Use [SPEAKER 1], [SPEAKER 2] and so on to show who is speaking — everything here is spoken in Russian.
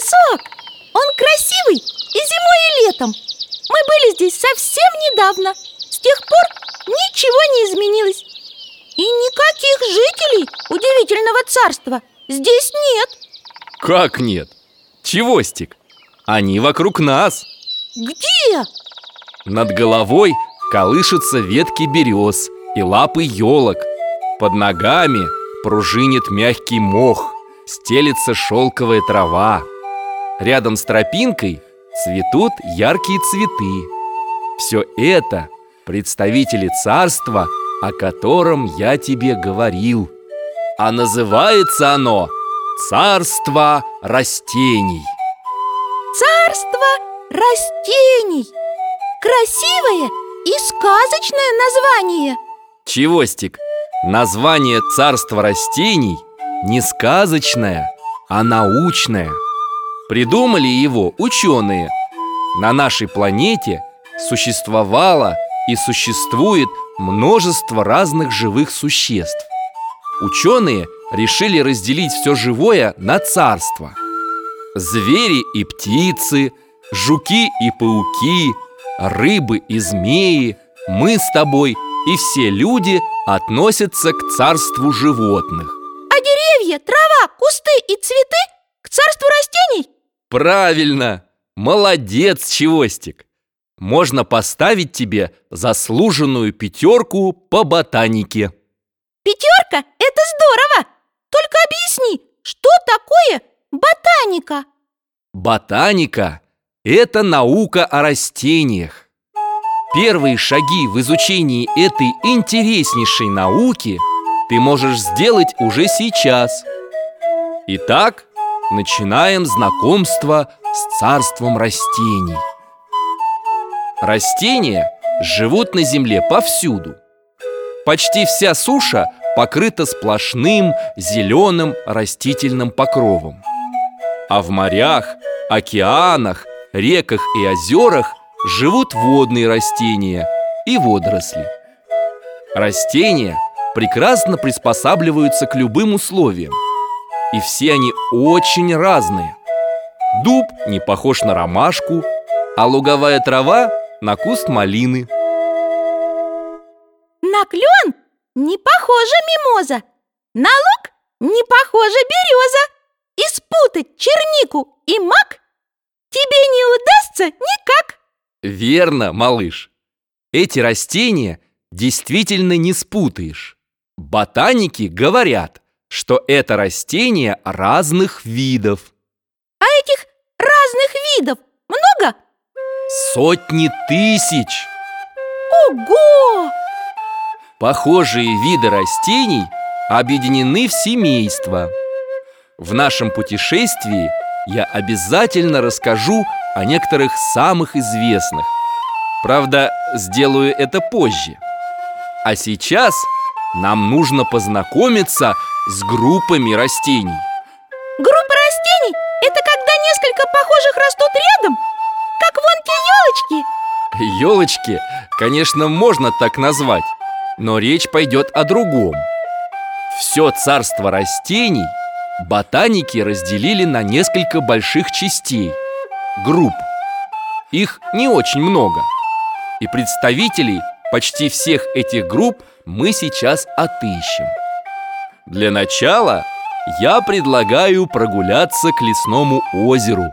[SPEAKER 1] лесок Он красивый и зимой, и летом. Мы были здесь совсем недавно. С тех пор ничего не изменилось. И никаких жителей удивительного царства здесь нет.
[SPEAKER 2] Как нет? Чевостик? Они вокруг нас.
[SPEAKER 1] Где?
[SPEAKER 2] Над головой колышутся ветки берез и лапы елок. Под ногами пружинит мягкий мох Стелится шелковая трава Рядом с тропинкой цветут яркие цветы. Все это представители царства, о котором я тебе говорил. А называется оно Царство растений
[SPEAKER 1] Царство растений. Красивое и сказочное название.
[SPEAKER 2] Чевостик, название царства растений не сказочное, а научное Придумали его ученые. На нашей планете существовало и существует множество разных живых существ. Ученые решили разделить все живое на царство Звери и птицы, жуки и пауки, рыбы и змеи Мы с тобой и все люди относятся к царству животных.
[SPEAKER 1] А деревья, трава, кусты и цветы к царству растений?
[SPEAKER 2] Правильно! Молодец, Чевостик! Можно поставить тебе заслуженную пятерку по ботанике
[SPEAKER 1] Пятерка – это здорово! Только объясни, что такое ботаника?
[SPEAKER 2] Ботаника – это наука о растениях Первые шаги в изучении этой интереснейшей науки ты можешь сделать уже сейчас Итак, начинаем знакомство с царством растений. Растения живут на земле повсюду. Почти вся суша покрыта сплошным зеленым растительным покровом. А в морях, океанах, реках и озерах живут водные растения и водоросли. Растения прекрасно приспосабливаются к любым условиям И все они очень разные. Дуб не похож на ромашку, а луговая трава на куст малины.
[SPEAKER 1] На клен не похожа мимоза На лук не похожа береза И спутать чернику и мак Тебе не удастся никак.
[SPEAKER 2] Верно, малыш. Эти растения действительно не спутаешь. Ботаники говорят, что это растения разных видов
[SPEAKER 1] А этих разных видов много?
[SPEAKER 2] Сотни тысяч!
[SPEAKER 1] Ого!
[SPEAKER 2] Похожие виды растений объединены в семейства В нашем путешествии я обязательно расскажу о некоторых самых известных Правда, сделаю это позже А сейчас нам нужно познакомиться с группами растений
[SPEAKER 1] Группа растений – это когда несколько похожих растут рядом? Как вон те елочки?
[SPEAKER 2] Елочки, конечно, можно так назвать Но речь пойдет о другом Все царство растений ботаники разделили на несколько больших частей Групп Их не очень много И представителей почти всех этих групп мы сейчас отыщем Для начала я предлагаю прогуляться к лесному озеру